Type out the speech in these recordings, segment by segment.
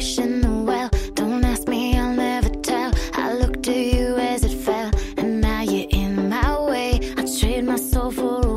in the well. Don't ask me, I'll never tell. I looked to you as it fell, and now you're in my way. I trade my soul for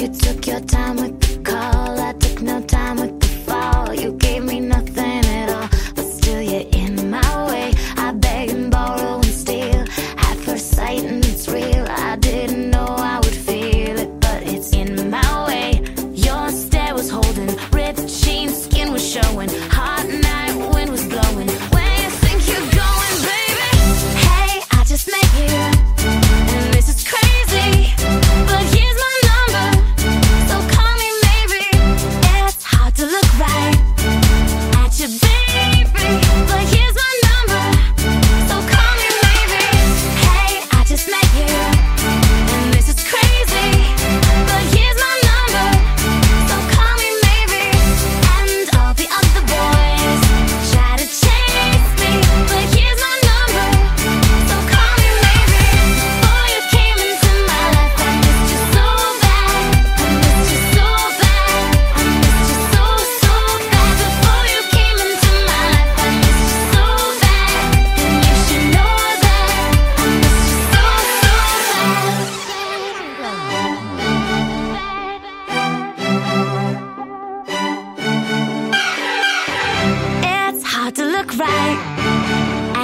You took your time with the call, I took no time with the fall. You gave me nothing at all, but still you're in my way. I beg and borrow and steal at first sight, and it's real. I didn't know I would feel it, but it's in my way. Your stare was holding.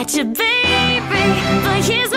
at you, baby, but here's